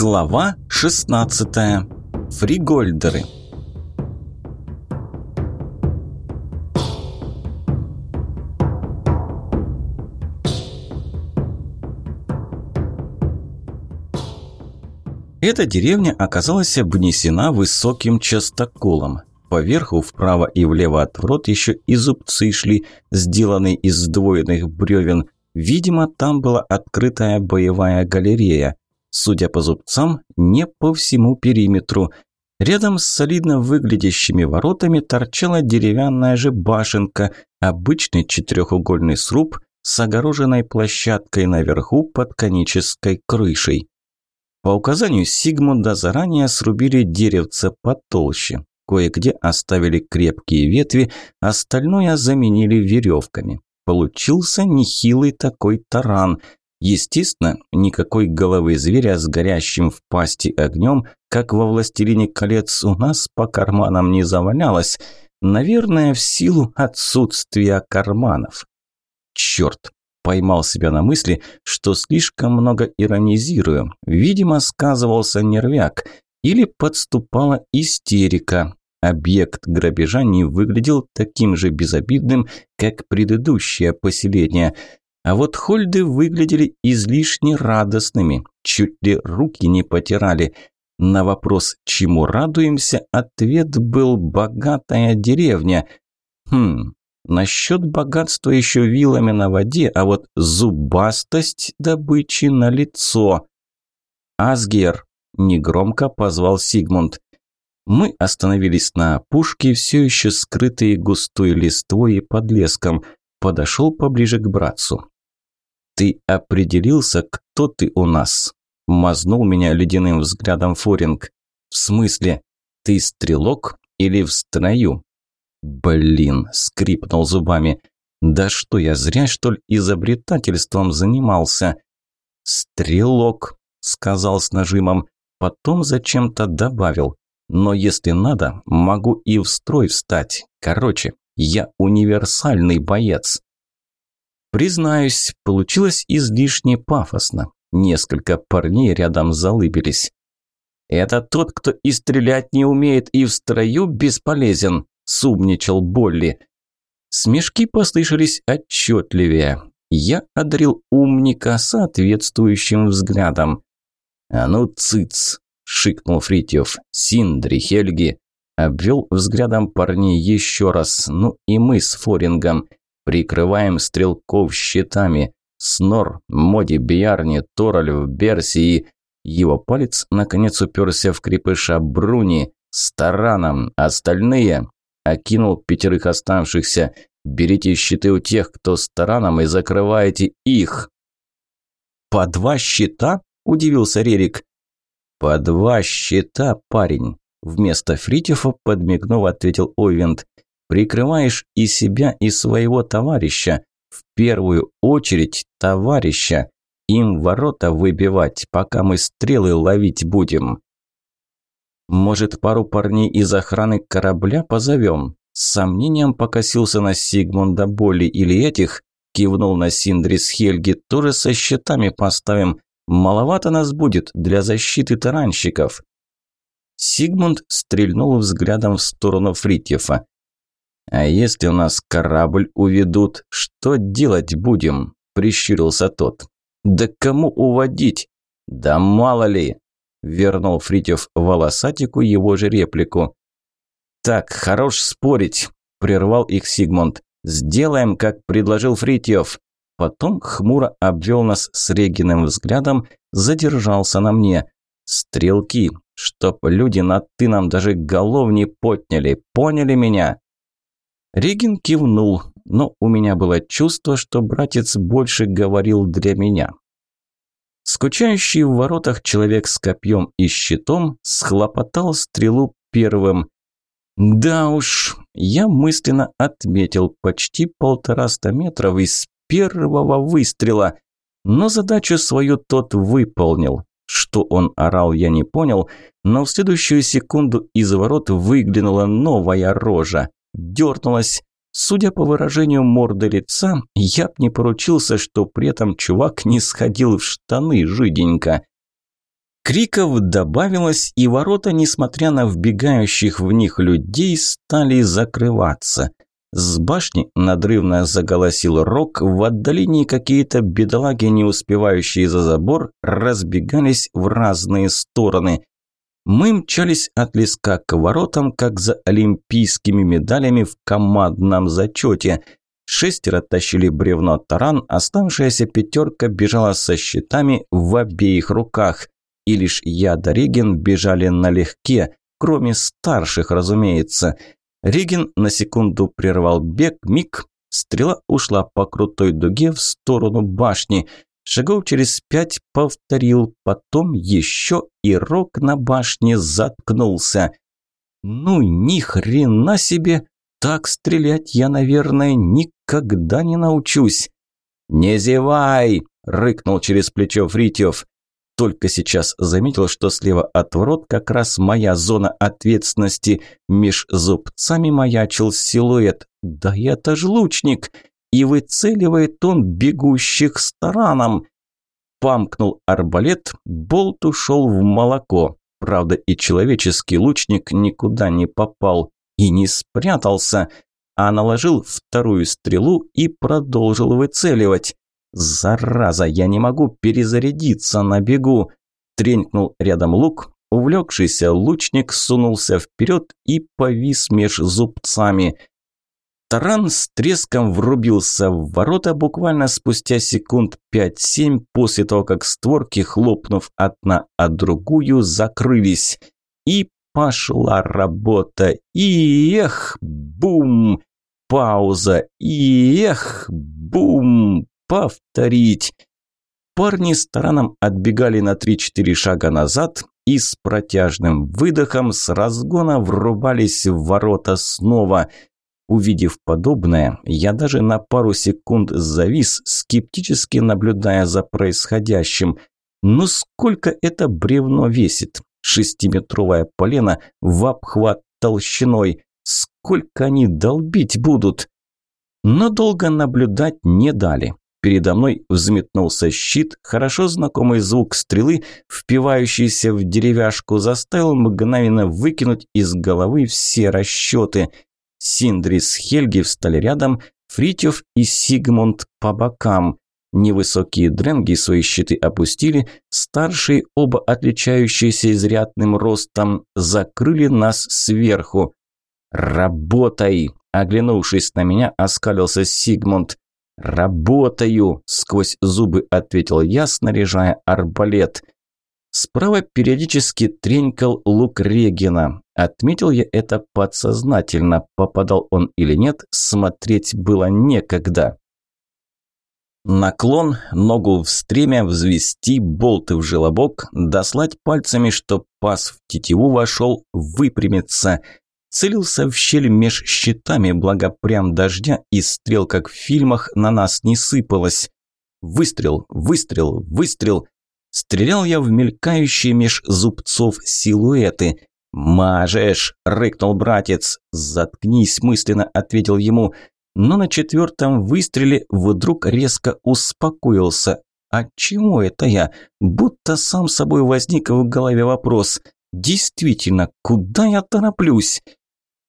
Глава 16. Фригольдеры. Эта деревня оказалась обнесена высоким частоколом. Поверху, вправо и влево от ворот еще и зубцы шли, сделанные из сдвоенных бревен. Видимо, там была открытая боевая галерея. Судя по зубцам, не по всему периметру. Рядом с солидно выглядящими воротами торчала деревянная же башенка, обычный четырехугольный сруб с огороженной площадкой наверху под конической крышей. По указанию Сигмунда заранее срубили деревце потолще. Кое-где оставили крепкие ветви, остальное заменили веревками. Получился нехилый такой таран. Естественно, никакой головы зверя с горящим в пасти огнем, как во «Властелине колец» у нас по карманам не завалялось. Наверное, в силу отсутствия карманов. Черт, поймал себя на мысли, что слишком много иронизирую. Видимо, сказывался нервяк или подступала истерика. Объект грабежа не выглядел таким же безобидным, как предыдущее поселение. А вот хольды выглядели излишне радостными, чуть ли руки не потирали. На вопрос «Чему радуемся?» ответ был «Богатая деревня». Хм, насчет богатства еще вилами на воде, а вот зубастость добычи на лицо. «Асгер», – негромко позвал Сигмунд. Мы остановились на опушке, все еще скрытые густой листвой и подлеском. Подошел поближе к братцу. «Ты определился, кто ты у нас?» Мазнул меня ледяным взглядом Форинг. «В смысле, ты стрелок или в строю?» «Блин!» – скрипнул зубами. «Да что, я зря, что ли, изобретательством занимался?» «Стрелок», – сказал с нажимом. Потом зачем-то добавил. Но если надо, могу и в строй встать. Короче, я универсальный боец. Признаюсь, получилось излишне пафосно. Несколько парней рядом залыбились. «Это тот, кто и стрелять не умеет, и в строю бесполезен», – сумничал Болли. Смешки послышались отчетливее. Я одарил умника соответствующим взглядом. «А ну, цыц!» шикнул Фритьев. «Синдри, Хельги!» Обвел взглядом парней еще раз. Ну и мы с Форингом. Прикрываем стрелков щитами. Снор, Моди, Бьярни, Торальв, Берси и... Его палец наконец уперся в крепыша Бруни. С тараном. Остальные... Окинул пятерых оставшихся. Берите щиты у тех, кто с тараном, и закрывайте их. «По два щита?» – удивился Рерик. «По два щита, парень!» Вместо Фритьефа, подмигнув, ответил Ойвент. «Прикрываешь и себя, и своего товарища. В первую очередь товарища. Им ворота выбивать, пока мы стрелы ловить будем». «Может, пару парней из охраны корабля позовем?» С сомнением покосился на Сигмунда Болли или этих, кивнул на Синдрис Хельги, тоже со щитами поставим, Маловато нас будет для защиты таранщиков. Сигмунд стрельнул взглядом в сторону Фритьефа. «А если у нас корабль уведут, что делать будем?» – прищурился тот. «Да кому уводить?» «Да мало ли!» – вернул Фритьев волосатику его же реплику. «Так, хорош спорить!» – прервал их Сигмунд. «Сделаем, как предложил Фритьев. Потом хмуро обвел нас с Региным взглядом, задержался на мне. «Стрелки, чтоб люди над «ты» нам даже голов не подняли, поняли меня?» Регин кивнул, но у меня было чувство, что братец больше говорил для меня. Скучающий в воротах человек с копьем и щитом схлопотал стрелу первым. Да уж, я мысленно отметил почти полтораста метров из первого выстрела. Но задачу свою тот выполнил. Что он орал, я не понял, но в следующую секунду из ворот выглянула новая рожа. Дернулась. Судя по выражению морды лица, я б не поручился, что при этом чувак не сходил в штаны жиденько. Криков добавилось, и ворота, несмотря на вбегающих в них людей, стали закрываться. С башни надрывно заголосил рок, в отдалении какие-то бедолаги, не успевающие за забор, разбегались в разные стороны. Мы мчались от леска к воротам, как за олимпийскими медалями в командном зачете. Шестеро тащили бревно таран, оставшаяся пятерка бежала со щитами в обеих руках. И лишь я да Реген бежали налегке, кроме старших, разумеется – Реген на секунду прервал бег, миг, стрела ушла по крутой дуге в сторону башни. Шагов через пять повторил, потом еще и рог на башне заткнулся. Ну, ни хрена себе! Так стрелять я, наверное, никогда не научусь. «Не зевай!» – рыкнул через плечо Фритьев. Только сейчас заметил, что слева от ворот как раз моя зона ответственности. Меж зубцами маячил силуэт. Да это ж лучник! И выцеливает он бегущих стороном. Памкнул арбалет, болт ушел в молоко. Правда, и человеческий лучник никуда не попал и не спрятался, а наложил вторую стрелу и продолжил выцеливать. «Зараза, я не могу перезарядиться на бегу!» Тренькнул рядом лук, увлекшийся лучник сунулся вперед и повис меж зубцами. Таран с треском врубился в ворота буквально спустя секунд 5-7 после того, как створки, хлопнув одна от другую, закрылись. И пошла работа. И эх, бум! Пауза. И эх, бум! Повторить. Парни с тараном отбегали на 3-4 шага назад и с протяжным выдохом с разгона врубались в ворота снова. Увидев подобное, я даже на пару секунд завис, скептически наблюдая за происходящим. Ну сколько это бревно весит? Шестиметровое полено в обхват толщиной. Сколько они долбить будут? Но долго наблюдать не дали. Передо мной взметнулся щит, хорошо знакомый звук стрелы, впивающийся в деревяшку, заставил мгновенно выкинуть из головы все расчеты. Синдри с Хельги встали рядом, Фритьев и Сигмунд по бокам. Невысокие дренги свои щиты опустили, старшие, оба отличающиеся изрядным ростом, закрыли нас сверху. «Работай!» – оглянувшись на меня, оскалился Сигмунд. «Работаю!» – сквозь зубы ответил я, снаряжая арбалет. Справа периодически тренькал лук Регина. Отметил я это подсознательно. Попадал он или нет, смотреть было некогда. Наклон, ногу в стремя, взвести, болты в желобок, дослать пальцами, чтоб пас в тетиву вошел, выпрямиться – Целился в щель меж щитами, благо прям дождя и стрел, как в фильмах, на нас не сыпалось. Выстрел, выстрел, выстрел. Стрелял я в мелькающие меж зубцов силуэты. «Мажешь!» – рыкнул братец. «Заткнись!» – мысленно ответил ему. Но на четвертом выстреле вдруг резко успокоился. «А чему это я?» Будто сам собой возник в голове вопрос. «Действительно, куда я тороплюсь?»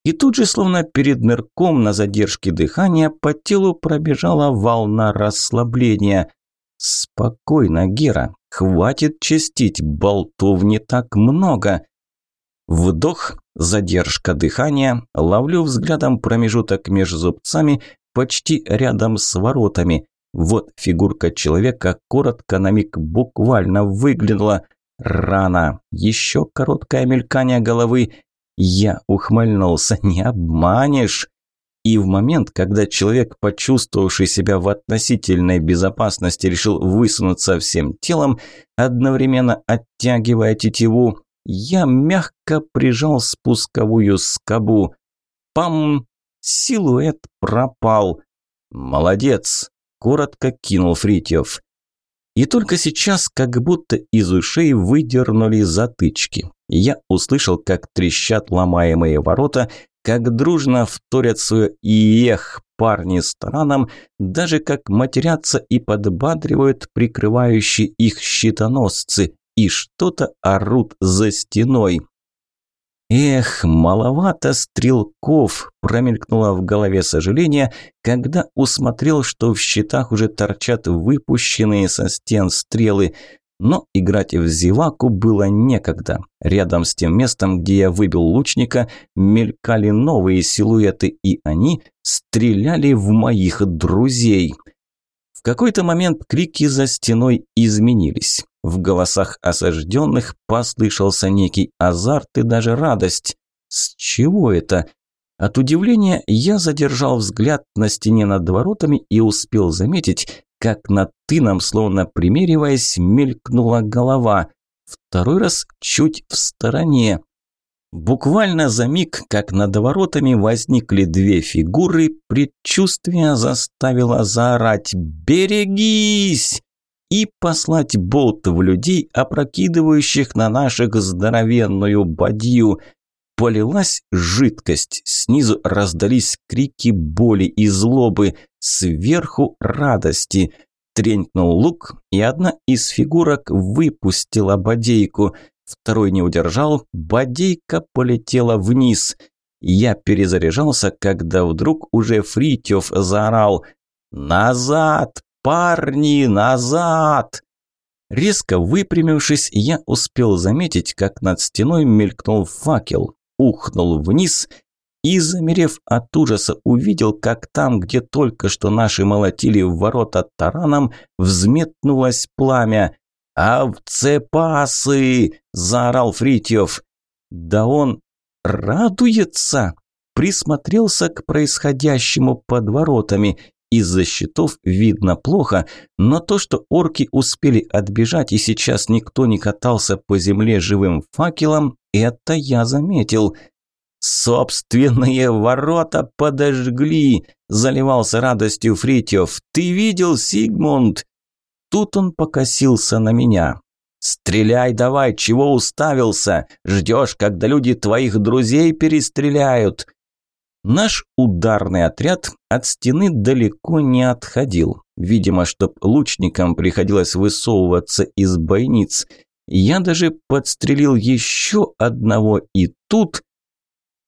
И тут же, словно перед нырком на задержке дыхания, по телу пробежала волна расслабления. «Спокойно, Гера, хватит чистить, болтов не так много». Вдох, задержка дыхания, ловлю взглядом промежуток между зубцами, почти рядом с воротами. Вот фигурка человека коротко на миг буквально выглянула. Рано. Еще короткое мелькание головы, я ухмыльнулся, не обманешь. И в момент, когда человек, почувствовавший себя в относительной безопасности, решил высунуться всем телом, одновременно оттягивая тетиву, я мягко прижал спусковую скобу. Пам! Силуэт пропал. «Молодец!» – коротко кинул Фритьев. И только сейчас как будто из ушей выдернули затычки. Я услышал, как трещат ломаемые ворота, как дружно вторят свое «Иех!» парни сторонам, даже как матерятся и подбадривают прикрывающие их щитоносцы. и что-то орут за стеной. «Эх, маловато стрелков!» – промелькнуло в голове сожаление, когда усмотрел, что в щитах уже торчат выпущенные со стен стрелы. Но играть в зеваку было некогда. Рядом с тем местом, где я выбил лучника, мелькали новые силуэты, и они стреляли в моих друзей. В какой-то момент крики за стеной изменились. В голосах осажденных послышался некий азарт и даже радость. С чего это? От удивления я задержал взгляд на стене над воротами и успел заметить, как над тыном, словно примериваясь, мелькнула голова. Второй раз чуть в стороне. Буквально за миг, как над воротами возникли две фигуры, предчувствие заставило заорать «Берегись!» и послать болт в людей, опрокидывающих на наших здоровенную бадью. Полилась жидкость, снизу раздались крики боли и злобы, сверху радости. Тренькнул лук, и одна из фигурок выпустила бодейку. Второй не удержал, бодейка полетела вниз. Я перезаряжался, когда вдруг уже Фритьев заорал «Назад! «Парни, назад!» Резко выпрямившись, я успел заметить, как над стеной мелькнул факел, ухнул вниз и, замерев от ужаса, увидел, как там, где только что наши молотили в ворота тараном, взметнулось пламя. «Овцепасы!» – заорал Фритьев. «Да он радуется!» Присмотрелся к происходящему под воротами из-за щитов видно плохо, но то, что орки успели отбежать и сейчас никто не катался по земле живым факелом, это я заметил. «Собственные ворота подожгли!» – заливался радостью Фритьев. «Ты видел, Сигмунд?» Тут он покосился на меня. «Стреляй давай, чего уставился? Ждешь, когда люди твоих друзей перестреляют?» Наш ударный отряд от стены далеко не отходил. Видимо, чтоб лучникам приходилось высовываться из бойниц. Я даже подстрелил еще одного, и тут...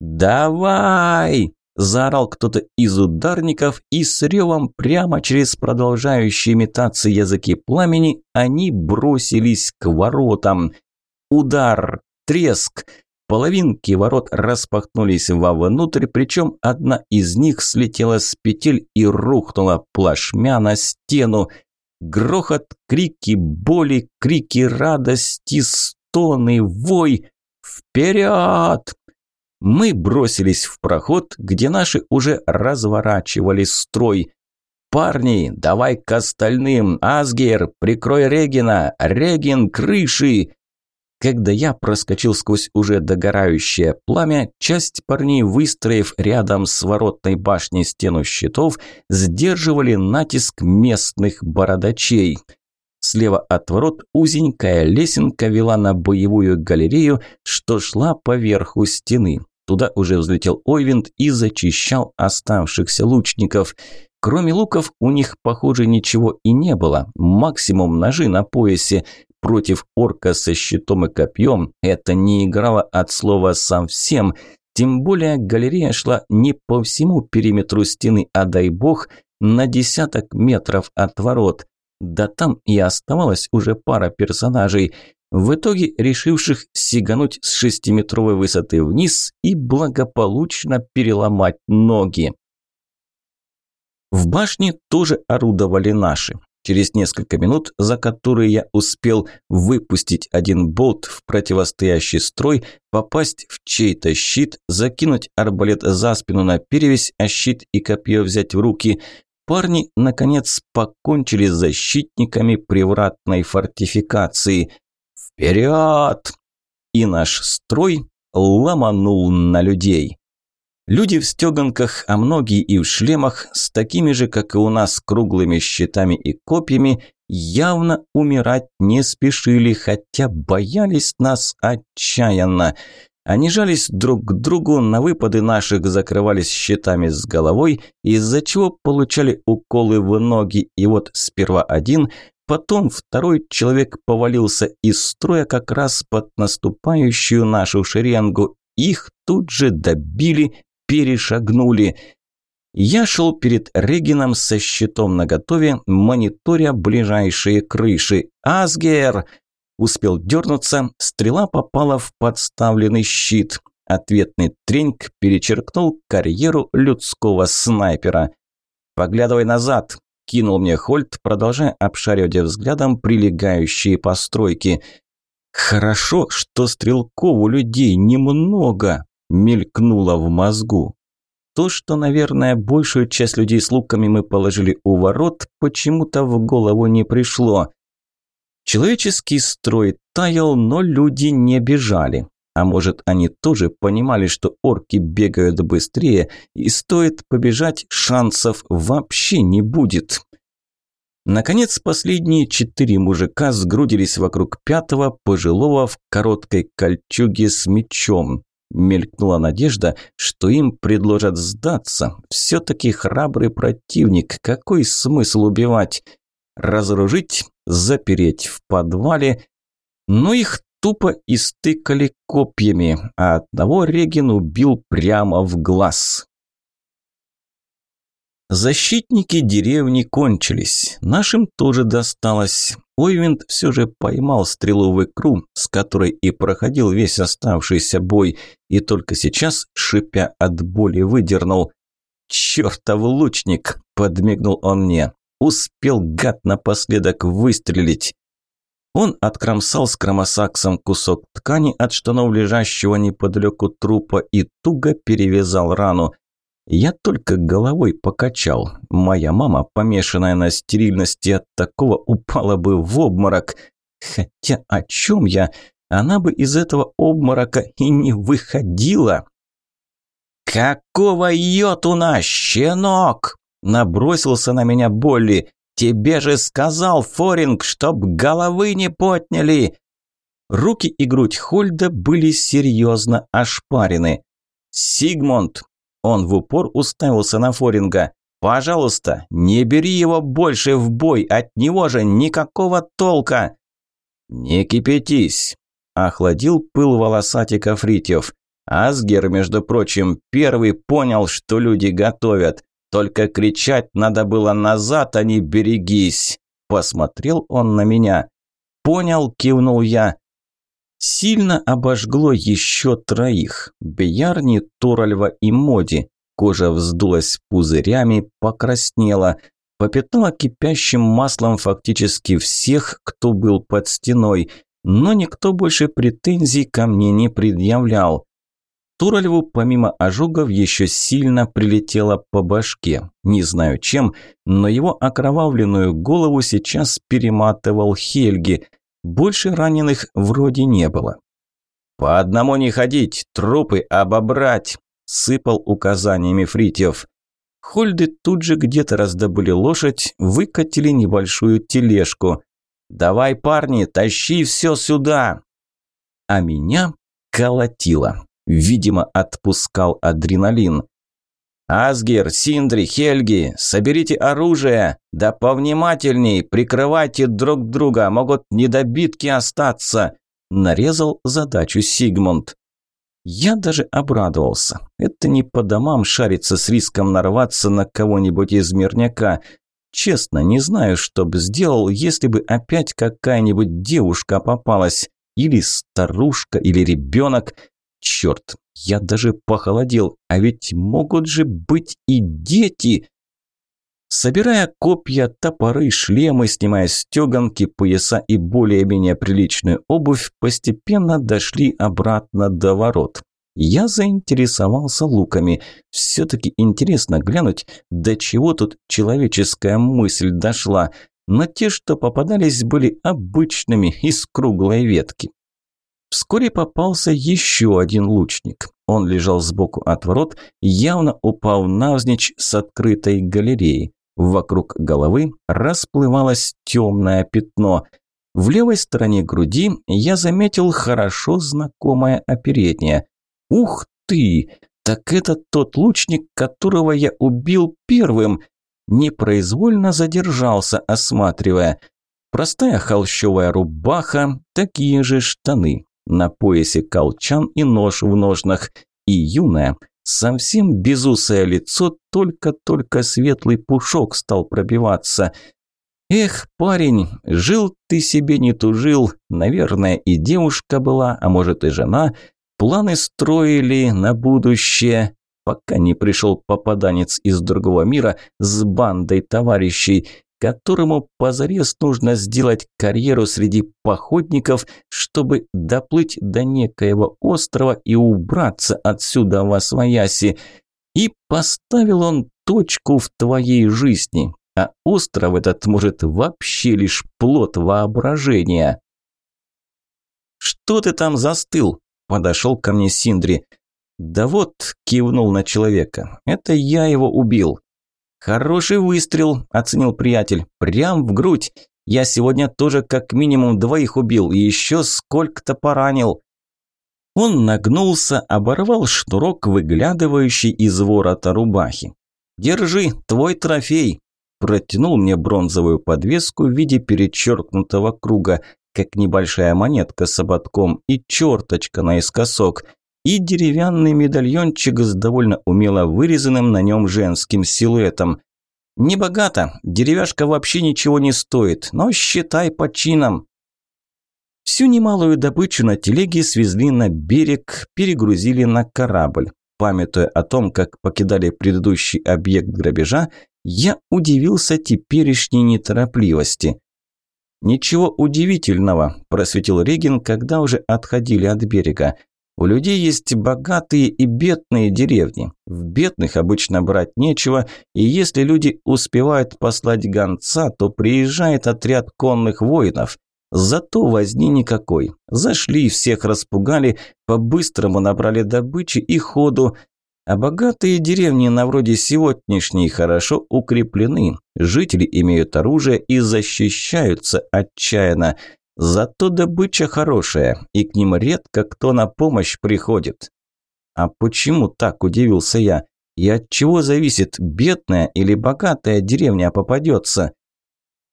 «Давай!» – заорал кто-то из ударников, и с ревом прямо через продолжающие метаться языки пламени они бросились к воротам. Удар, треск, Половинки ворот распахнулись вовнутрь, причем одна из них слетела с петель и рухнула плашмя на стену. Грохот, крики боли, крики радости, стоны, вой. «Вперед!» Мы бросились в проход, где наши уже разворачивали строй. «Парни, давай к остальным! Асгер, прикрой Регина! Регин, крыши!» Когда я проскочил сквозь уже догорающее пламя, часть парней, выстроив рядом с воротной башней стену щитов, сдерживали натиск местных бородачей. Слева от ворот узенькая лесенка вела на боевую галерею, что шла поверху стены. Туда уже взлетел Ойвинд и зачищал оставшихся лучников. Кроме луков у них, похоже, ничего и не было. Максимум ножи на поясе. Против орка со щитом и копьем это не играло от слова совсем. Тем более галерея шла не по всему периметру стены, а дай бог, на десяток метров от ворот. Да там и оставалась уже пара персонажей, в итоге решивших сигануть с шестиметровой высоты вниз и благополучно переломать ноги. В башне тоже орудовали наши. Через несколько минут, за которые я успел выпустить один болт в противостоящий строй, попасть в чей-то щит, закинуть арбалет за спину на перевязь, а щит и копье взять в руки, парни, наконец, покончили с защитниками привратной фортификации. «Вперед!» И наш строй ломанул на людей. Люди в стеганках, а многие и в шлемах, с такими же, как и у нас, круглыми щитами и копьями, явно умирать не спешили, хотя боялись нас отчаянно. Они жались друг к другу, на выпады наших закрывались щитами с головой, из-за чего получали уколы в ноги, и вот сперва один, потом второй человек повалился из строя как раз под наступающую нашу шеренгу. Их тут же добили, перешагнули. Я шел перед Регином со щитом наготове, мониторя ближайшие крыши. «Асгер!» Успел дернуться, стрела попала в подставленный щит. Ответный треньк перечеркнул карьеру людского снайпера. «Поглядывай назад!» – кинул мне Хольт, продолжая обшаривать взглядом прилегающие постройки. «Хорошо, что стрелков у людей немного!» – мелькнуло в мозгу. То, что, наверное, большую часть людей с луками мы положили у ворот, почему-то в голову не пришло. Человеческий строй таял, но люди не бежали. А может, они тоже понимали, что орки бегают быстрее, и стоит побежать, шансов вообще не будет. Наконец, последние четыре мужика сгрудились вокруг пятого, пожилого в короткой кольчуге с мечом. Мелькнула надежда, что им предложат сдаться. Все-таки храбрый противник, какой смысл убивать? Разоружить, запереть в подвале. Но их тупо истыкали копьями, а одного Регин убил прямо в глаз. Защитники деревни кончились. Нашим тоже досталось. Ойвинд все же поймал стрелу в икру, с которой и проходил весь оставшийся бой, и только сейчас, шипя от боли, выдернул. «Чертов лучник!» – подмигнул он мне. Успел гад напоследок выстрелить. Он откромсал с кромосаксом кусок ткани от штанов лежащего неподалеку трупа и туго перевязал рану. Я только головой покачал. Моя мама, помешанная на стерильности от такого, упала бы в обморок. Хотя о чем я? Она бы из этого обморока и не выходила. «Какого йотуна, щенок?» Набросился на меня Болли. «Тебе же сказал Форинг, чтоб головы не подняли!» Руки и грудь Хольда были серьезно ошпарены. «Сигмунд, он в упор уставился на Форинга. «Пожалуйста, не бери его больше в бой, от него же никакого толка!» «Не кипятись!» – охладил пыл волосатика Фритьев. Асгер, между прочим, первый понял, что люди готовят. Только кричать надо было назад, а не берегись. Посмотрел он на меня. «Понял», – кивнул я. Сильно обожгло еще троих – Беярни, Торальва и Моди. Кожа вздулась пузырями, покраснела, попятала кипящим маслом фактически всех, кто был под стеной, но никто больше претензий ко мне не предъявлял. Туральву помимо ожогов еще сильно прилетело по башке. Не знаю чем, но его окровавленную голову сейчас перематывал Хельги – больше раненых вроде не было. «По одному не ходить, трупы обобрать», – сыпал указаниями Фритьев. Хольды тут же где-то раздобыли лошадь, выкатили небольшую тележку. «Давай, парни, тащи все сюда!» А меня колотило. Видимо, отпускал адреналин. «Асгер, Синдри, Хельги, соберите оружие! Да повнимательней, прикрывайте друг друга, могут недобитки остаться!» Нарезал задачу Сигмунд. Я даже обрадовался. Это не по домам шариться с риском нарваться на кого-нибудь из мирняка. Честно, не знаю, что бы сделал, если бы опять какая-нибудь девушка попалась. Или старушка, или ребенок. Черт, я даже похолодел, а ведь могут же быть и дети. Собирая копья, топоры, шлемы, снимая стеганки, пояса и более-менее приличную обувь, постепенно дошли обратно до ворот. Я заинтересовался луками. Все-таки интересно глянуть, до чего тут человеческая мысль дошла. Но те, что попадались, были обычными, из круглой ветки. Вскоре попался еще один лучник. Он лежал сбоку от ворот, явно упав навзничь с открытой галереей. Вокруг головы расплывалось темное пятно. В левой стороне груди я заметил хорошо знакомое оперение. «Ух ты! Так это тот лучник, которого я убил первым!» Непроизвольно задержался, осматривая. Простая холщовая рубаха, такие же штаны. На поясе колчан и нож в ножнах. И юная, совсем безусое лицо, только-только светлый пушок стал пробиваться. Эх, парень, жил ты себе не тужил, наверное, и девушка была, а может и жена. Планы строили на будущее, пока не пришел попаданец из другого мира с бандой товарищей которому позарез нужно сделать карьеру среди походников, чтобы доплыть до некоего острова и убраться отсюда во свояси. И поставил он точку в твоей жизни, а остров этот может вообще лишь плод воображения. «Что ты там застыл?» – подошел ко мне Синдри. «Да вот», – кивнул на человека, – «это я его убил». «Хороший выстрел», – оценил приятель. «Прям в грудь. Я сегодня тоже как минимум двоих убил и еще сколько-то поранил». Он нагнулся, оборвал шнурок, выглядывающий из ворота рубахи. «Держи, твой трофей!» Протянул мне бронзовую подвеску в виде перечеркнутого круга, как небольшая монетка с ободком и черточка наискосок – и деревянный медальончик с довольно умело вырезанным на нем женским силуэтом. «Небогато, деревяшка вообще ничего не стоит, но считай по чинам». Всю немалую добычу на телеге свезли на берег, перегрузили на корабль. Памятуя о том, как покидали предыдущий объект грабежа, я удивился теперешней неторопливости. «Ничего удивительного», – просветил Регин, когда уже отходили от берега. У людей есть богатые и бедные деревни. В бедных обычно брать нечего, и если люди успевают послать гонца, то приезжает отряд конных воинов. Зато возни никакой. Зашли, всех распугали, по-быстрому набрали добычи и ходу. А богатые деревни на вроде сегодняшней хорошо укреплены. Жители имеют оружие и защищаются отчаянно. Зато добыча хорошая, и к ним редко кто на помощь приходит. А почему так, удивился я? И от чего зависит, бедная или богатая деревня попадется?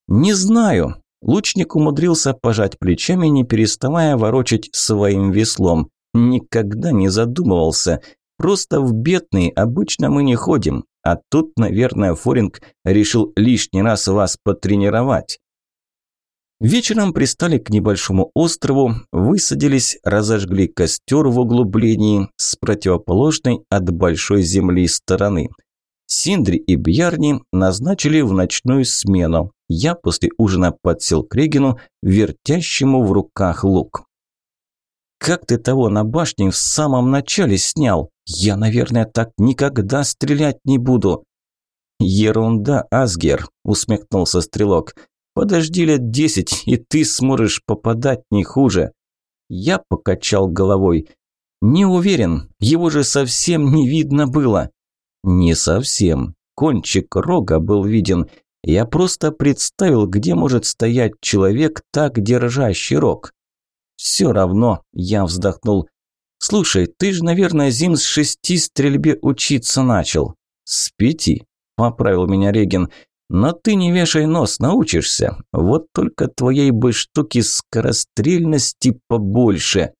Не знаю. Лучник умудрился пожать плечами, не переставая ворочать своим веслом. Никогда не задумывался. Просто в бедные обычно мы не ходим. А тут, наверное, Форинг решил лишний раз вас потренировать. Вечером пристали к небольшому острову, высадились, разожгли костер в углублении с противоположной от большой земли стороны. Синдри и Бьярни назначили в ночную смену. Я после ужина подсел к Регину, вертящему в руках лук. «Как ты того на башне в самом начале снял? Я, наверное, так никогда стрелять не буду». «Ерунда, Асгер», – усмехнулся стрелок. Подожди лет десять, и ты сможешь попадать не хуже. Я покачал головой. Не уверен, его же совсем не видно было. Не совсем. Кончик рога был виден. Я просто представил, где может стоять человек, так держащий рог. Все равно, я вздохнул. Слушай, ты же, наверное, зим с шести стрельбе учиться начал. С пяти, поправил меня Реген. Но ты не вешай нос, научишься. Вот только твоей бы штуки скорострельности побольше.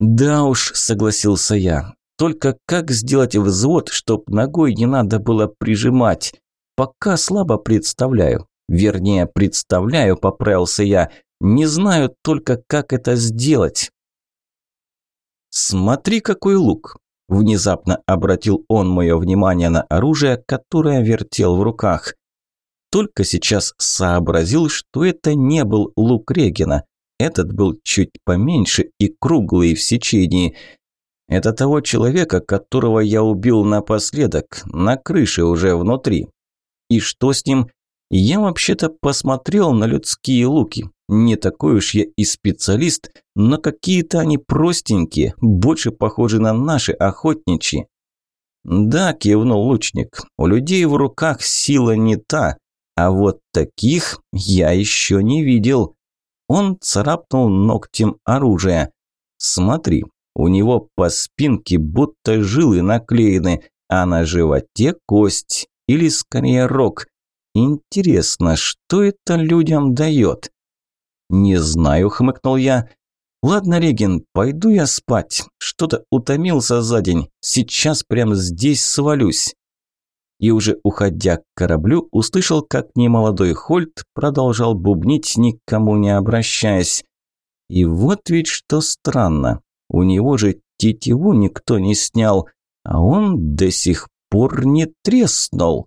Да уж, согласился я. Только как сделать взвод, чтоб ногой не надо было прижимать? Пока слабо представляю. Вернее, представляю, поправился я. Не знаю только, как это сделать. Смотри, какой лук. Внезапно обратил он мое внимание на оружие, которое вертел в руках. Только сейчас сообразил, что это не был лук Регина. Этот был чуть поменьше и круглый в сечении. Это того человека, которого я убил напоследок, на крыше уже внутри. И что с ним? Я вообще-то посмотрел на людские луки. Не такой уж я и специалист, но какие-то они простенькие, больше похожи на наши охотничьи. Да, кивнул лучник, у людей в руках сила не та, а вот таких я еще не видел. Он царапнул ногтем оружие. Смотри, у него по спинке будто жилы наклеены, а на животе кость, или скорее рог. Интересно, что это людям дает? Не знаю, хмыкнул я. Ладно, Регин, пойду я спать. Что-то утомился за день. Сейчас прямо здесь свалюсь. И уже уходя к кораблю, услышал, как немолодой Хольт продолжал бубнить, никому не обращаясь. И вот ведь что странно. У него же тетиву никто не снял, а он до сих пор не треснул.